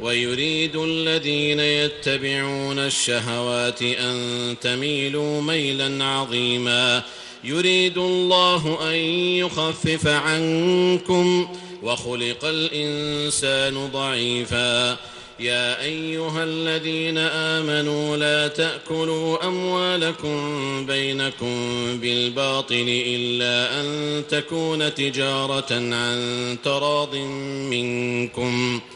ويريد الذين يتبعون الشهوات أن تميلوا ميلا عظيما. يريد الله أن يخفف عنكم وخلق الإنسان ضعيفا. يا أيها الذين آمنوا لا تأكلوا أموالكم بينكم بالباطل إلا أن تكون تجارة عن تراض منكم ۖ.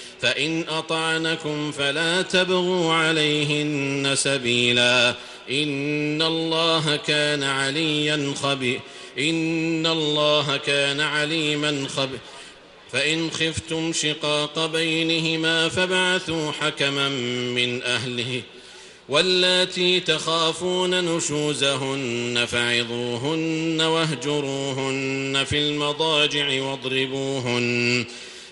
فإن أطعنكم فلا تبغوا عليهن سبيلا. إن الله كان عليا خبير إن الله كان عليما خبير فإن خفتم شقاق بينهما فابعثوا حكما من أهله. واللاتي تخافون نشوزهن فعظوهن واهجروهن في المضاجع واضربوهن.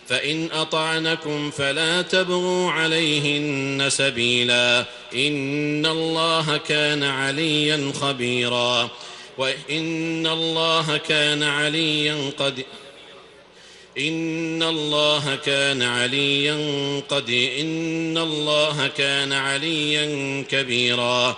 فإن أطعنكم فلا تبغوا عليهن سبيلا إن الله كان عليا خبيرا وإن الله كان عليا قد إن الله كان عليا قد إن الله كان عليا كبيرا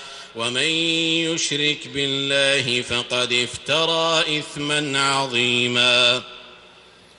ومن يشرك بالله فقد افترى إثما عظيما.